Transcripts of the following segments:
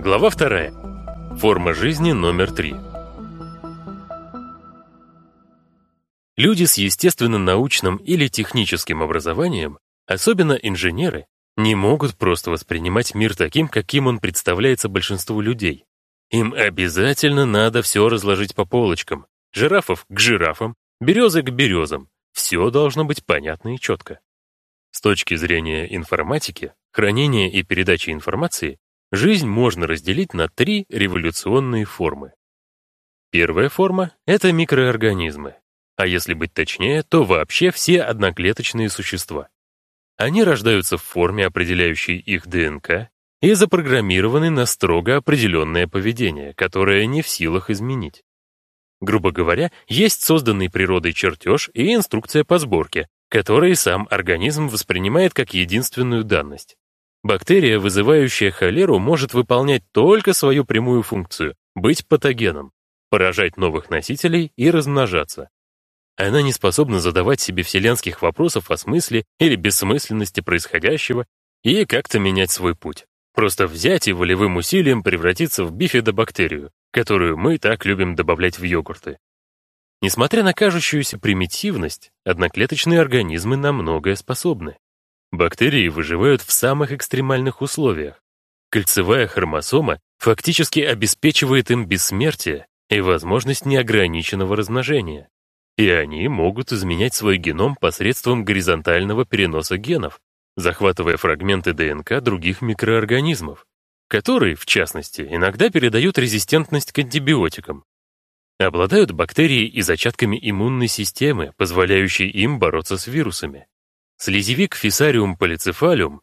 Глава вторая. Форма жизни номер три. Люди с естественно-научным или техническим образованием, особенно инженеры, не могут просто воспринимать мир таким, каким он представляется большинству людей. Им обязательно надо все разложить по полочкам. Жирафов к жирафам, березы к березам. Все должно быть понятно и четко. С точки зрения информатики, хранения и передачи информации, жизнь можно разделить на три революционные формы. Первая форма — это микроорганизмы, а если быть точнее, то вообще все одноклеточные существа. Они рождаются в форме, определяющей их ДНК, и запрограммированы на строго определенное поведение, которое не в силах изменить. Грубо говоря, есть созданный природой чертеж и инструкция по сборке, которые сам организм воспринимает как единственную данность. Бактерия, вызывающая холеру, может выполнять только свою прямую функцию — быть патогеном, поражать новых носителей и размножаться. Она не способна задавать себе вселенских вопросов о смысле или бессмысленности происходящего и как-то менять свой путь. Просто взять и волевым усилием превратиться в бифидобактерию, которую мы так любим добавлять в йогурты. Несмотря на кажущуюся примитивность, одноклеточные организмы на многое способны. Бактерии выживают в самых экстремальных условиях. Кольцевая хромосома фактически обеспечивает им бессмертие и возможность неограниченного размножения и они могут изменять свой геном посредством горизонтального переноса генов, захватывая фрагменты ДНК других микроорганизмов, которые, в частности, иногда передают резистентность к антибиотикам. Обладают бактерии и зачатками иммунной системы, позволяющей им бороться с вирусами. Слизевик Фисариум полицефалиум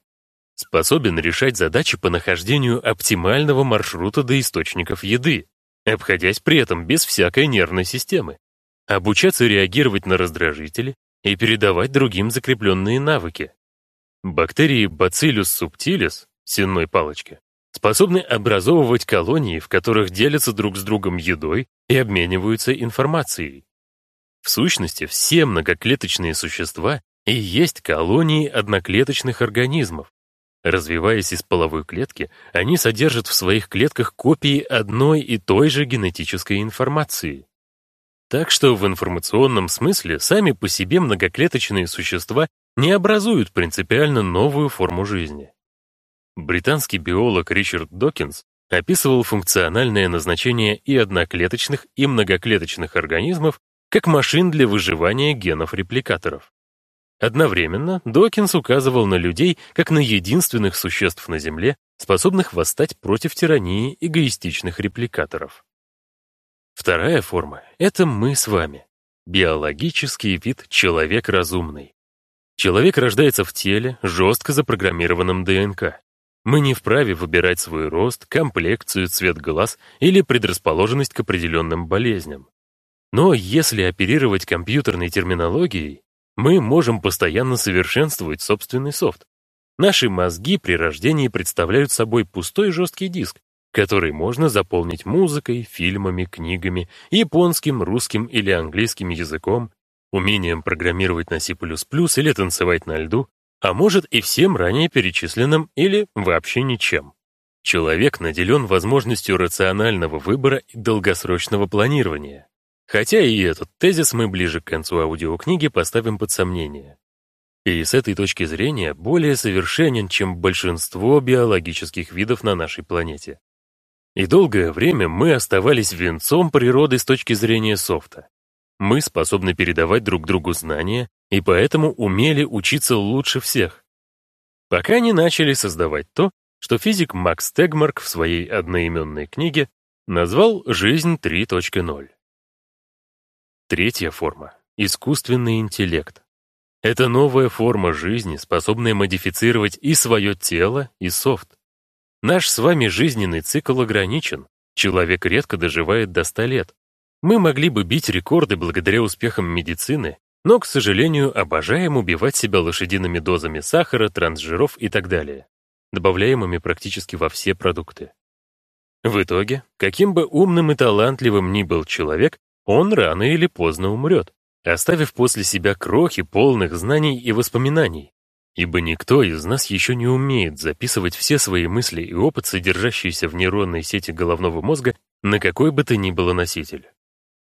способен решать задачи по нахождению оптимального маршрута до источников еды, обходясь при этом без всякой нервной системы обучаться реагировать на раздражители и передавать другим закрепленные навыки. Бактерии Bacillus subtilis, сенной палочки, способны образовывать колонии, в которых делятся друг с другом едой и обмениваются информацией. В сущности, все многоклеточные существа и есть колонии одноклеточных организмов. Развиваясь из половой клетки, они содержат в своих клетках копии одной и той же генетической информации. Так что в информационном смысле сами по себе многоклеточные существа не образуют принципиально новую форму жизни. Британский биолог Ричард Докинс описывал функциональное назначение и одноклеточных, и многоклеточных организмов как машин для выживания генов-репликаторов. Одновременно Докинс указывал на людей как на единственных существ на Земле, способных восстать против тирании эгоистичных репликаторов. Вторая форма — это мы с вами. Биологический вид человек разумный. Человек рождается в теле, жестко запрограммированном ДНК. Мы не вправе выбирать свой рост, комплекцию, цвет глаз или предрасположенность к определенным болезням. Но если оперировать компьютерной терминологией, мы можем постоянно совершенствовать собственный софт. Наши мозги при рождении представляют собой пустой жесткий диск, который можно заполнить музыкой, фильмами, книгами, японским, русским или английским языком, умением программировать на C++ или танцевать на льду, а может и всем ранее перечисленным или вообще ничем. Человек наделен возможностью рационального выбора и долгосрочного планирования. Хотя и этот тезис мы ближе к концу аудиокниги поставим под сомнение. И с этой точки зрения более совершенен, чем большинство биологических видов на нашей планете. И долгое время мы оставались венцом природы с точки зрения софта. Мы способны передавать друг другу знания и поэтому умели учиться лучше всех. Пока не начали создавать то, что физик Макс Тегмарк в своей одноименной книге назвал «Жизнь 3.0». Третья форма — искусственный интеллект. Это новая форма жизни, способная модифицировать и свое тело, и софт. Наш с вами жизненный цикл ограничен. Человек редко доживает до 100 лет. Мы могли бы бить рекорды благодаря успехам медицины, но, к сожалению, обожаем убивать себя лошадиными дозами сахара, трансжиров и так далее, добавляемыми практически во все продукты. В итоге, каким бы умным и талантливым ни был человек, он рано или поздно умрет, оставив после себя крохи полных знаний и воспоминаний. ибо никто из нас еще не умеет записывать все свои мысли и опыт, содержащиеся в нейронной сети головного мозга, на какой бы то ни было носитель.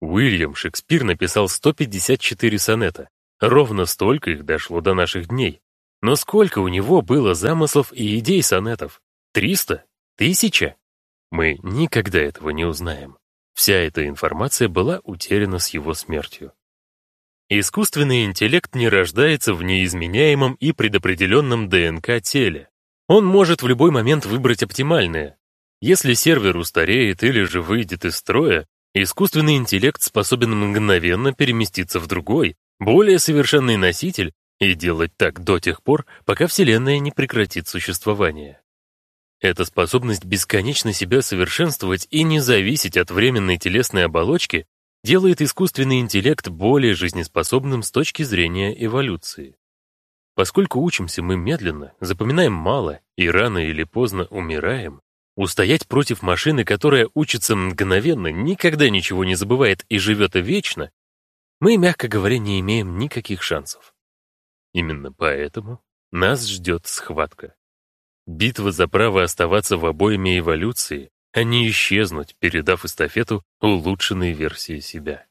Уильям Шекспир написал 154 сонета. Ровно столько их дошло до наших дней. Но сколько у него было замыслов и идей сонетов? Триста? Тысяча? Мы никогда этого не узнаем. Вся эта информация была утеряна с его смертью. Искусственный интеллект не рождается в неизменяемом и предопределенном ДНК теле. Он может в любой момент выбрать оптимальное. Если сервер устареет или же выйдет из строя, искусственный интеллект способен мгновенно переместиться в другой, более совершенный носитель и делать так до тех пор, пока Вселенная не прекратит существование. Эта способность бесконечно себя совершенствовать и не зависеть от временной телесной оболочки делает искусственный интеллект более жизнеспособным с точки зрения эволюции. Поскольку учимся мы медленно, запоминаем мало и рано или поздно умираем, устоять против машины, которая учится мгновенно, никогда ничего не забывает и живет вечно, мы, мягко говоря, не имеем никаких шансов. Именно поэтому нас ждет схватка. Битва за право оставаться в обойме эволюции, а не исчезнуть, передав эстафету улучшенной версии себя.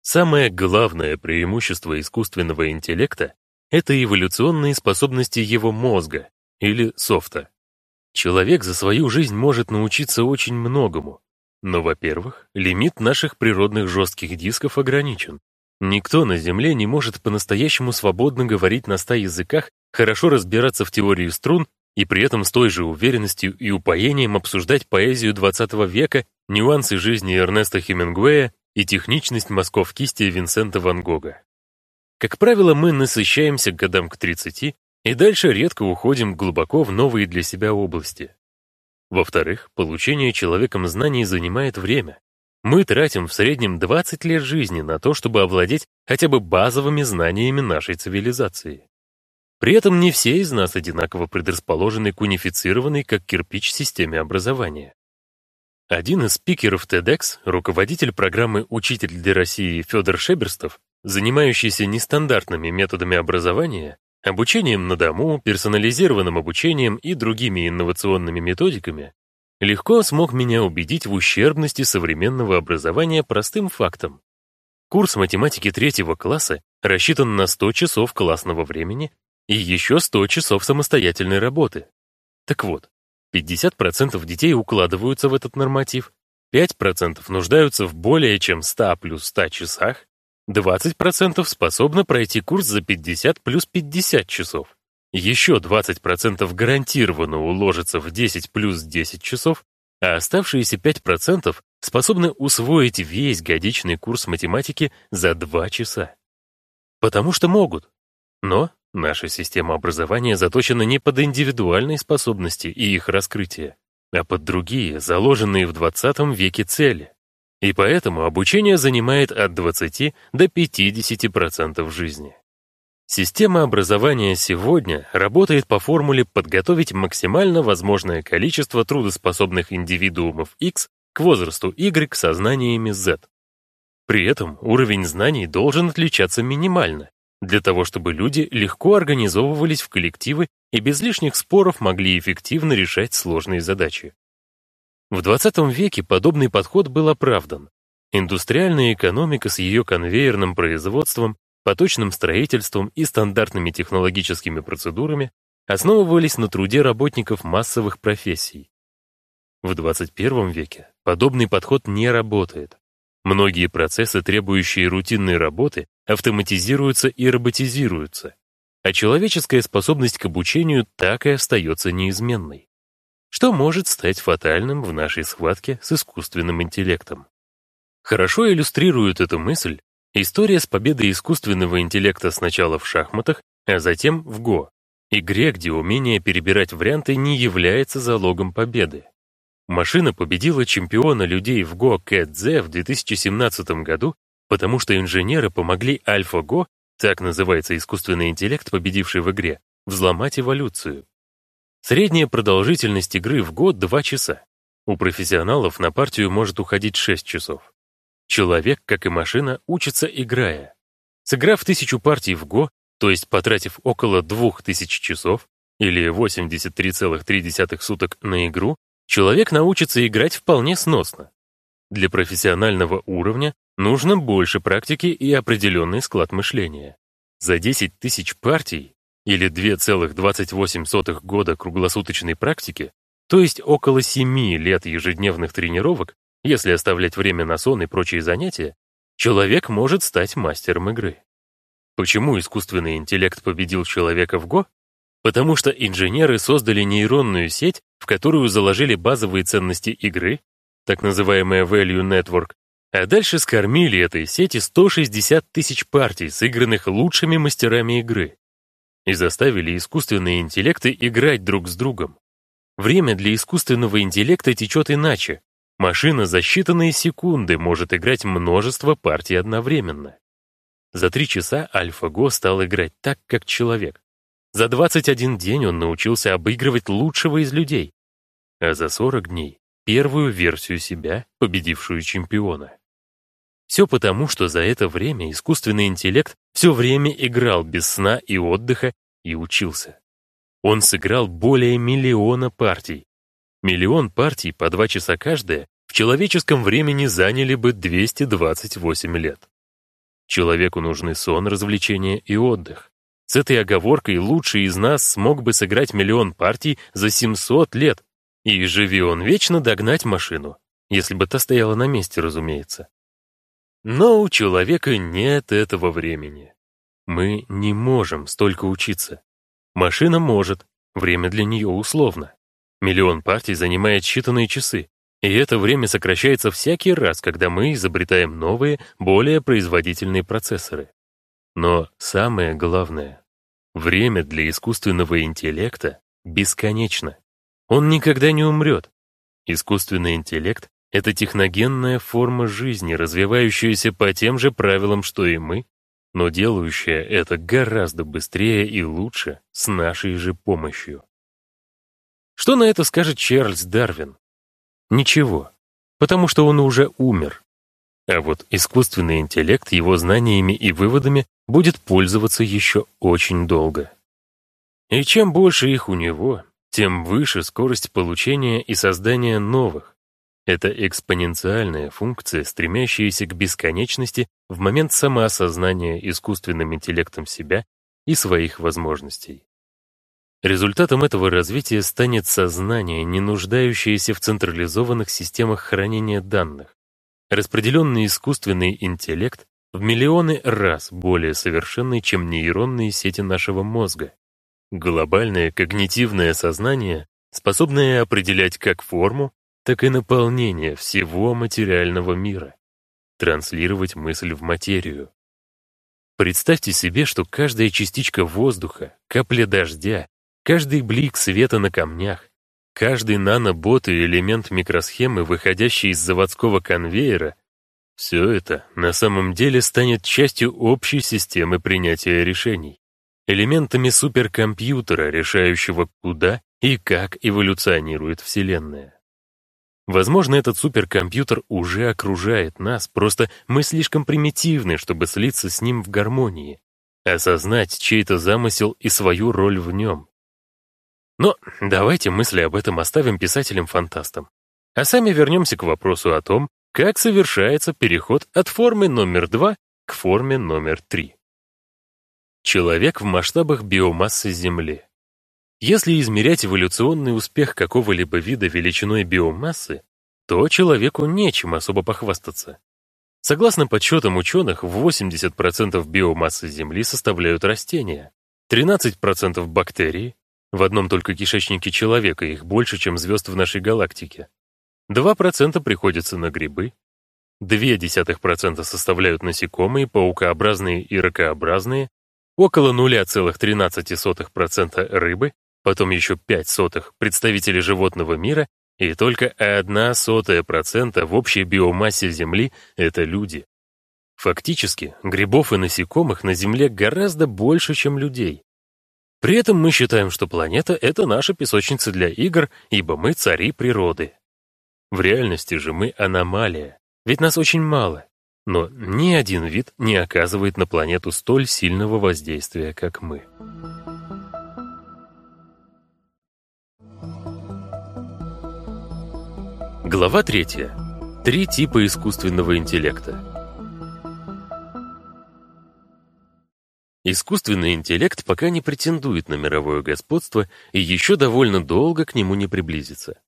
Самое главное преимущество искусственного интеллекта — это эволюционные способности его мозга, или софта. Человек за свою жизнь может научиться очень многому. Но, во-первых, лимит наших природных жестких дисков ограничен. Никто на Земле не может по-настоящему свободно говорить на ста языках, хорошо разбираться в теории струн и при этом с той же уверенностью и упоением обсуждать поэзию XX века, нюансы жизни Эрнеста Хемингуэя и техничность мазков кисти Винсента Ван Гога. Как правило, мы насыщаемся годам к 30 и дальше редко уходим глубоко в новые для себя области. Во-вторых, получение человеком знаний занимает время. Мы тратим в среднем 20 лет жизни на то, чтобы овладеть хотя бы базовыми знаниями нашей цивилизации. При этом не все из нас одинаково предрасположены к унифицированной, как кирпич, системе образования. Один из спикеров TEDx, руководитель программы «Учитель для России» Федор Шеберстов, занимающийся нестандартными методами образования, обучением на дому, персонализированным обучением и другими инновационными методиками, легко смог меня убедить в ущербности современного образования простым фактом. Курс математики третьего класса рассчитан на 100 часов классного времени и еще 100 часов самостоятельной работы. Так вот, 50% детей укладываются в этот норматив, 5% нуждаются в более чем 100 плюс 100 часах, 20% способны пройти курс за 50 плюс 50 часов, еще 20% гарантированно уложатся в 10 плюс 10 часов, а оставшиеся 5% способны усвоить весь годичный курс математики за 2 часа. Потому что могут. Но Наша система образования заточена не под индивидуальные способности и их раскрытие, а под другие, заложенные в 20 веке цели. И поэтому обучение занимает от 20 до 50% жизни. Система образования сегодня работает по формуле подготовить максимально возможное количество трудоспособных индивидуумов X к возрасту Y со знаниями Z. При этом уровень знаний должен отличаться минимально, для того чтобы люди легко организовывались в коллективы и без лишних споров могли эффективно решать сложные задачи. В 20 веке подобный подход был оправдан. Индустриальная экономика с ее конвейерным производством, поточным строительством и стандартными технологическими процедурами основывались на труде работников массовых профессий. В 21 веке подобный подход не работает. Многие процессы, требующие рутинной работы, автоматизируются и роботизируются, а человеческая способность к обучению так и остается неизменной, что может стать фатальным в нашей схватке с искусственным интеллектом. Хорошо иллюстрирует эту мысль история с победой искусственного интеллекта сначала в шахматах, а затем в Го, игре, где умение перебирать варианты не является залогом победы. Машина победила чемпиона людей в Го Кэдзе в 2017 году, потому что инженеры помогли AlphaGo, так называется искусственный интеллект, победивший в игре, взломать эволюцию. Средняя продолжительность игры в год 2 часа. У профессионалов на партию может уходить 6 часов. Человек, как и машина, учится играя. Сыграв тысячу партий в Го, То есть, потратив около 2000 часов или 83,3 суток на игру, человек научится играть вполне сносно. Для профессионального уровня нужно больше практики и определенный склад мышления. За 10 тысяч партий или 2,28 года круглосуточной практики, то есть около 7 лет ежедневных тренировок, если оставлять время на сон и прочие занятия, человек может стать мастером игры. Почему искусственный интеллект победил человека в Го? Потому что инженеры создали нейронную сеть, в которую заложили базовые ценности игры, так называемая Value Network, а дальше скормили этой сети 160 тысяч партий, сыгранных лучшими мастерами игры, и заставили искусственные интеллекты играть друг с другом. Время для искусственного интеллекта течет иначе. Машина за считанные секунды может играть множество партий одновременно. За три часа AlphaGo стал играть так, как человек. За 21 день он научился обыгрывать лучшего из людей. А за 40 дней — первую версию себя, победившую чемпиона. Все потому, что за это время искусственный интеллект все время играл без сна и отдыха и учился. Он сыграл более миллиона партий. Миллион партий по два часа каждая в человеческом времени заняли бы 228 лет. Человеку нужны сон, развлечения и отдых. С этой оговоркой лучший из нас смог бы сыграть миллион партий за 700 лет, и живи он вечно догнать машину, если бы та стояла на месте, разумеется. Но у человека нет этого времени. Мы не можем столько учиться. Машина может, время для нее условно. Миллион партий занимает считанные часы, и это время сокращается всякий раз, когда мы изобретаем новые, более производительные процессоры. Но самое главное, время для искусственного интеллекта бесконечно. Он никогда не умрет. Искусственный интеллект — это техногенная форма жизни, развивающаяся по тем же правилам, что и мы, но делающая это гораздо быстрее и лучше с нашей же помощью. Что на это скажет Чарльз Дарвин? Ничего, потому что он уже умер. А вот искусственный интеллект его знаниями и выводами будет пользоваться еще очень долго. И чем больше их у него, тем выше скорость получения и создания новых. Это экспоненциальная функция, стремящаяся к бесконечности в момент самоосознания искусственным интеллектом себя и своих возможностей. Результатом этого развития станет сознание, не нуждающееся в централизованных системах хранения данных. Распределенный искусственный интеллект в миллионы раз более совершенный, чем нейронные сети нашего мозга. Глобальное когнитивное сознание, способное определять как форму, так и наполнение всего материального мира, транслировать мысль в материю. Представьте себе, что каждая частичка воздуха, капля дождя, Каждый блик света на камнях, каждый нанобот и элемент микросхемы, выходящий из заводского конвейера, все это на самом деле станет частью общей системы принятия решений, элементами суперкомпьютера, решающего куда и как эволюционирует Вселенная. Возможно, этот суперкомпьютер уже окружает нас, просто мы слишком примитивны, чтобы слиться с ним в гармонии, осознать чей-то замысел и свою роль в нем. Но давайте мысли об этом оставим писателям-фантастам. А сами вернемся к вопросу о том, как совершается переход от формы номер 2 к форме номер 3. Человек в масштабах биомассы Земли. Если измерять эволюционный успех какого-либо вида величиной биомассы, то человеку нечем особо похвастаться. Согласно подсчетам ученых, 80% биомассы Земли составляют растения, 13% бактерии, в одном только кишечнике человека их больше, чем звезд в нашей галактике. 2% приходится на грибы, 0,2% составляют насекомые, паукообразные и ракообразные, около 0,13% рыбы, потом еще 5 сотых представители животного мира и только 1 сотая процента в общей биомассе Земли — это люди. Фактически, грибов и насекомых на Земле гораздо больше, чем людей. При этом мы считаем, что планета — это наша песочница для игр, ибо мы цари природы. В реальности же мы аномалия, ведь нас очень мало. Но ни один вид не оказывает на планету столь сильного воздействия, как мы. Глава третья. Три типа искусственного интеллекта. Искусственный интеллект пока не претендует на мировое господство и еще довольно долго к нему не приблизится.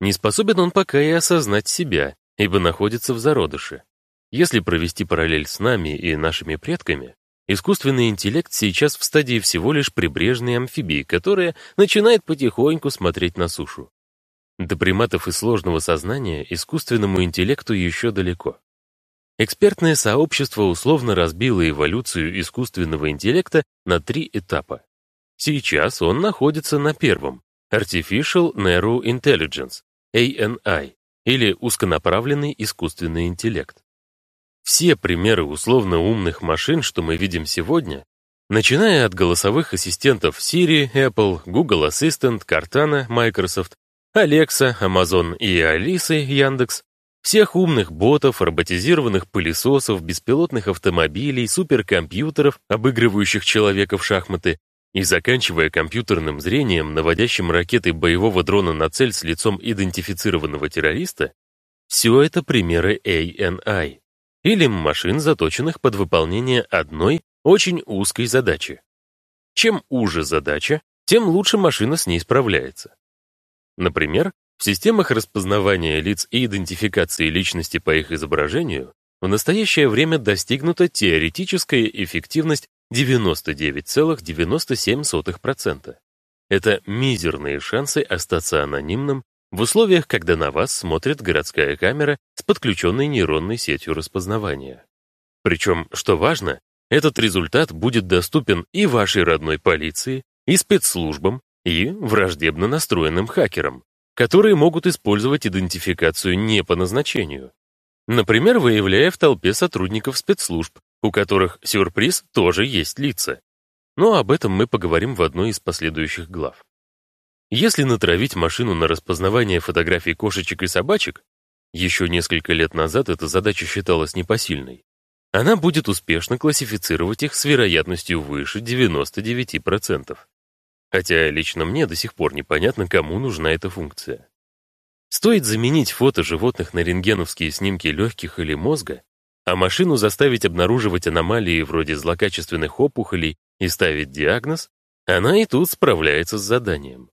Не способен он пока и осознать себя, ибо находится в зародыше. Если провести параллель с нами и нашими предками, искусственный интеллект сейчас в стадии всего лишь прибрежной амфибии, которая начинает потихоньку смотреть на сушу. До приматов и сложного сознания искусственному интеллекту еще далеко. Экспертное сообщество условно разбило эволюцию искусственного интеллекта на три этапа. Сейчас он находится на первом — Artificial Narrow Intelligence, ANI, или узконаправленный искусственный интеллект. Все примеры условно умных машин, что мы видим сегодня, начиная от голосовых ассистентов Siri, Apple, Google Assistant, Cortana, Microsoft, Alexa, Amazon и Алисы, Яндекс, всех умных ботов, роботизированных пылесосов, беспилотных автомобилей, суперкомпьютеров, обыгрывающих человека в шахматы, и заканчивая компьютерным зрением, наводящим ракетой боевого дрона на цель с лицом идентифицированного террориста, все это примеры ANI, или машин, заточенных под выполнение одной очень узкой задачи. Чем уже задача, тем лучше машина с ней справляется. Например, в системах распознавания лиц и идентификации личности по их изображению в настоящее время достигнута теоретическая эффективность 99,97%. Это мизерные шансы остаться анонимным в условиях, когда на вас смотрит городская камера с подключенной нейронной сетью распознавания. Причем, что важно, этот результат будет доступен и вашей родной полиции, и спецслужбам, и враждебно настроенным хакерам, которые могут использовать идентификацию не по назначению. Например, выявляя в толпе сотрудников спецслужб, у которых, сюрприз, тоже есть лица. Но об этом мы поговорим в одной из последующих глав. Если натравить машину на распознавание фотографий кошечек и собачек, еще несколько лет назад эта задача считалась непосильной, она будет успешно классифицировать их с вероятностью выше 99%. Хотя лично мне до сих пор непонятно, кому нужна эта функция. Стоит заменить фото животных на рентгеновские снимки легких или мозга, а машину заставить обнаруживать аномалии вроде злокачественных опухолей и ставить диагноз, она и тут справляется с заданием.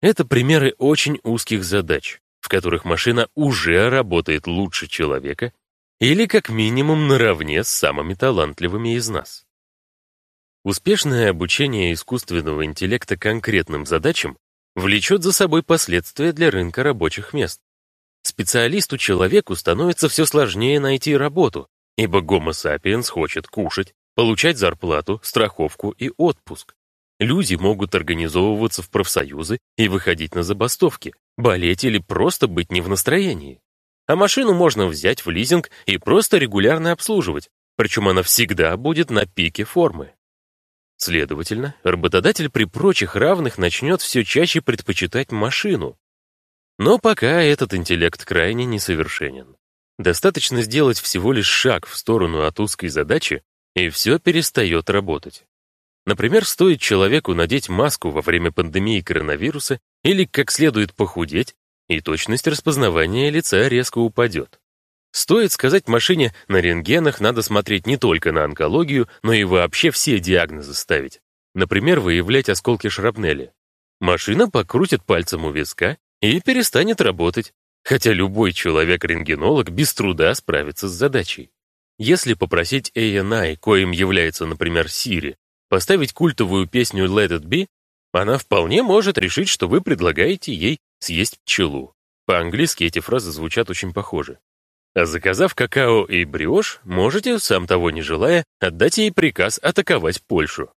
Это примеры очень узких задач, в которых машина уже работает лучше человека или как минимум наравне с самыми талантливыми из нас. Успешное обучение искусственного интеллекта конкретным задачам влечет за собой последствия для рынка рабочих мест. Специалисту-человеку становится все сложнее найти работу, ибо Homo sapiens хочет кушать, получать зарплату, страховку и отпуск. Люди могут организовываться в профсоюзы и выходить на забастовки, болеть или просто быть не в настроении. А машину можно взять в лизинг и просто регулярно обслуживать, причем она всегда будет на пике формы. Следовательно, работодатель при прочих равных начнет все чаще предпочитать машину. Но пока этот интеллект крайне несовершенен. Достаточно сделать всего лишь шаг в сторону от узкой задачи, и все перестает работать. Например, стоит человеку надеть маску во время пандемии коронавируса или как следует похудеть, и точность распознавания лица резко упадет. Стоит сказать машине, на рентгенах надо смотреть не только на онкологию, но и вообще все диагнозы ставить. Например, выявлять осколки шрапнели. Машина покрутит пальцем у виска и перестанет работать, хотя любой человек-рентгенолог без труда справится с задачей. Если попросить ANI, коим является, например, Siri, поставить культовую песню Let It Be, она вполне может решить, что вы предлагаете ей съесть пчелу. По-английски эти фразы звучат очень похоже. А заказав какао и бриош, можете, сам того не желая, отдать ей приказ атаковать Польшу.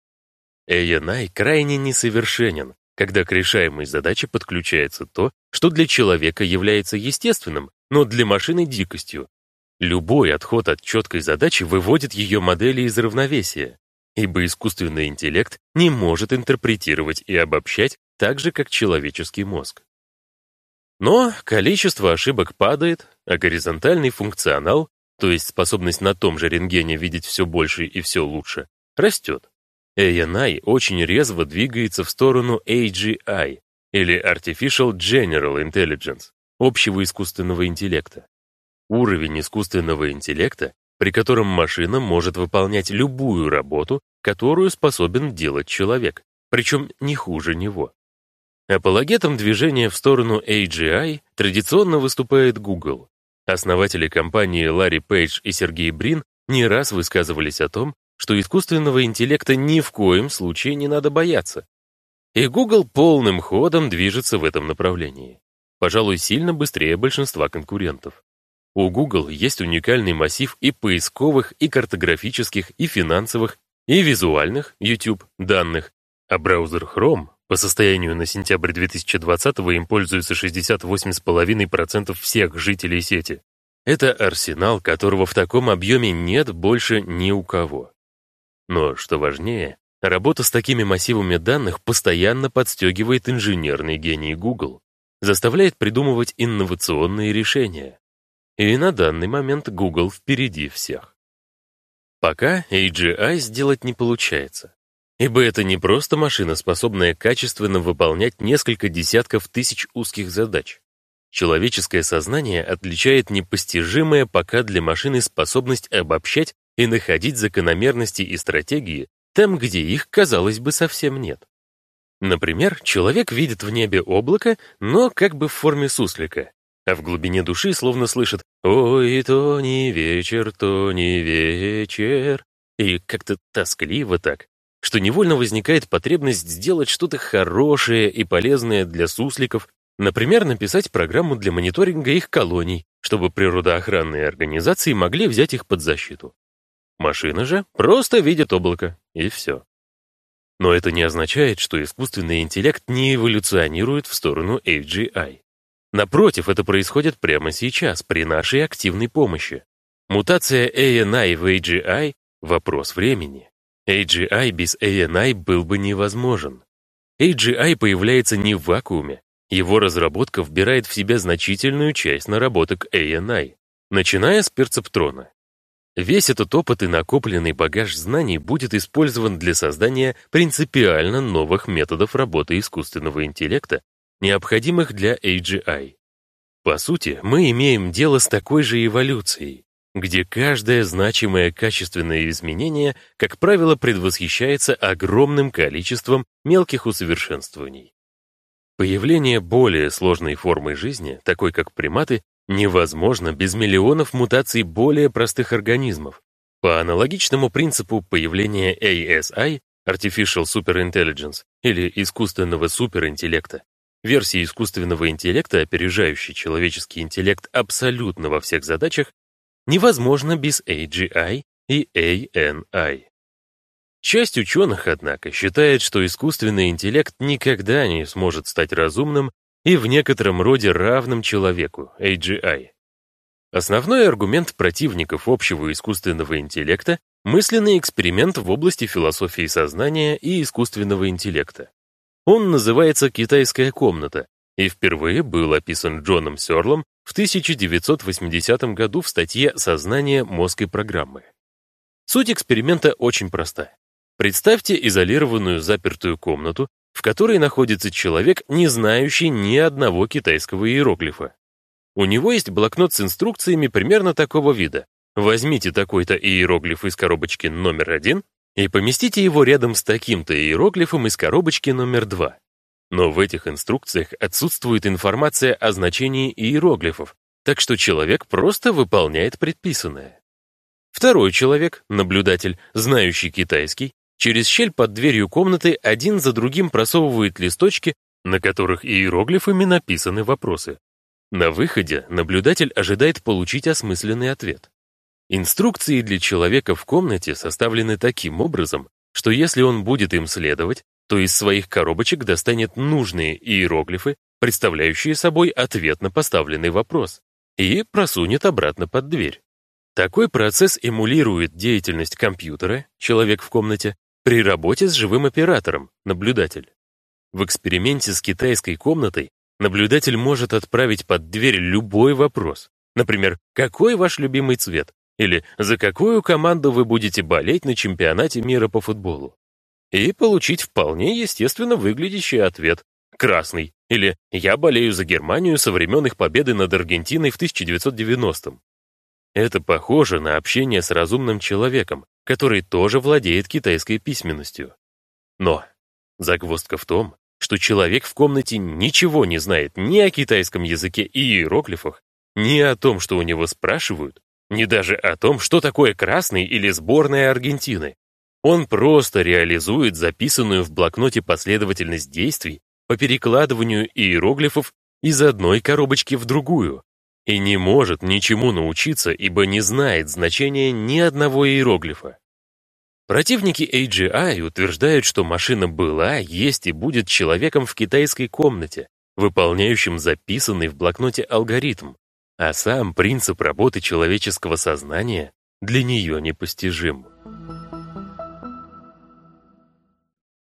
ANI крайне несовершенен, когда к решаемой задаче подключается то, что для человека является естественным, но для машины дикостью. Любой отход от четкой задачи выводит ее модели из равновесия, ибо искусственный интеллект не может интерпретировать и обобщать так же, как человеческий мозг. Но количество ошибок падает, а горизонтальный функционал то есть способность на том же рентгене видеть все больше и все лучше, растет. ANI очень резво двигается в сторону AGI, или Artificial General Intelligence, общего искусственного интеллекта. Уровень искусственного интеллекта, при котором машина может выполнять любую работу, которую способен делать человек, причем не хуже него. Апологетом движения в сторону AGI традиционно выступает Google. Основатели компании Ларри Пейдж и Сергей Брин не раз высказывались о том, что искусственного интеллекта ни в коем случае не надо бояться. И Google полным ходом движется в этом направлении. Пожалуй, сильно быстрее большинства конкурентов. У Google есть уникальный массив и поисковых, и картографических, и финансовых, и визуальных YouTube данных, а браузер Chrome по состоянию на сентябрь 2020 им пользуются 68,5% всех жителей сети. Это арсенал, которого в таком объеме нет больше ни у кого. Но, что важнее, работа с такими массивами данных постоянно подстегивает инженерный гений Google, заставляет придумывать инновационные решения. И на данный момент Google впереди всех. Пока AGI сделать не получается. Ибо это не просто машина, способная качественно выполнять несколько десятков тысяч узких задач. Человеческое сознание отличает непостижимая пока для машины способность обобщать и находить закономерности и стратегии там, где их, казалось бы, совсем нет. Например, человек видит в небе облако, но как бы в форме суслика, а в глубине души словно слышит «Ой, то не вечер, то не вечер», и как-то тоскливо так, что невольно возникает потребность сделать что-то хорошее и полезное для сусликов, например, написать программу для мониторинга их колоний, чтобы природоохранные организации могли взять их под защиту. Машина же просто видит облако, и все. Но это не означает, что искусственный интеллект не эволюционирует в сторону AGI. Напротив, это происходит прямо сейчас, при нашей активной помощи. Мутация ANI в AGI — вопрос времени. AGI без ANI был бы невозможен. AGI появляется не в вакууме. Его разработка вбирает в себя значительную часть наработок ANI, начиная с перцептрона. Весь этот опыт и накопленный багаж знаний будет использован для создания принципиально новых методов работы искусственного интеллекта, необходимых для AGI. По сути, мы имеем дело с такой же эволюцией, где каждое значимое качественное изменение, как правило, предвосхищается огромным количеством мелких усовершенствований. Появление более сложной формы жизни, такой как приматы, невозможно без миллионов мутаций более простых организмов. По аналогичному принципу появления ASI, Artificial Superintelligence, или искусственного суперинтеллекта, версии искусственного интеллекта, опережающей человеческий интеллект абсолютно во всех задачах, невозможно без AGI и ANI. Часть ученых, однако, считает, что искусственный интеллект никогда не сможет стать разумным и в некотором роде равным человеку, AGI. Основной аргумент противников общего искусственного интеллекта — мысленный эксперимент в области философии сознания и искусственного интеллекта. Он называется «Китайская комната» и впервые был описан Джоном Сёрлом в 1980 году в статье «Сознание, мозг и программы». Суть эксперимента очень проста. Представьте изолированную запертую комнату, в которой находится человек, не знающий ни одного китайского иероглифа. У него есть блокнот с инструкциями примерно такого вида. Возьмите такой-то иероглиф из коробочки номер один и поместите его рядом с таким-то иероглифом из коробочки номер два. Но в этих инструкциях отсутствует информация о значении иероглифов, так что человек просто выполняет предписанное. Второй человек, наблюдатель, знающий китайский, через щель под дверью комнаты один за другим просовывает листочки, на которых иероглифами написаны вопросы. На выходе наблюдатель ожидает получить осмысленный ответ. Инструкции для человека в комнате составлены таким образом, что если он будет им следовать, то из своих коробочек достанет нужные иероглифы, представляющие собой ответ на поставленный вопрос, и просунет обратно под дверь. Такой процесс эмулирует деятельность компьютера, человек в комнате, при работе с живым оператором, наблюдатель. В эксперименте с китайской комнатой наблюдатель может отправить под дверь любой вопрос. Например, какой ваш любимый цвет? или за какую команду вы будете болеть на чемпионате мира по футболу. И получить вполне естественно выглядящий ответ «красный» или «я болею за Германию со времен их победы над Аргентиной в 1990-м». Это похоже на общение с разумным человеком, который тоже владеет китайской письменностью. Но загвоздка в том, что человек в комнате ничего не знает ни о китайском языке и иероглифах, ни о том, что у него спрашивают, ни даже о том, что такое красный или сборная Аргентины. Он просто реализует записанную в блокноте последовательность действий по перекладыванию иероглифов из одной коробочки в другую и не может ничему научиться, ибо не знает значения ни одного иероглифа. Противники AGI утверждают, что машина была, есть и будет человеком в китайской комнате, выполняющим записанный в блокноте алгоритм, а сам принцип работы человеческого сознания для нее непостижим.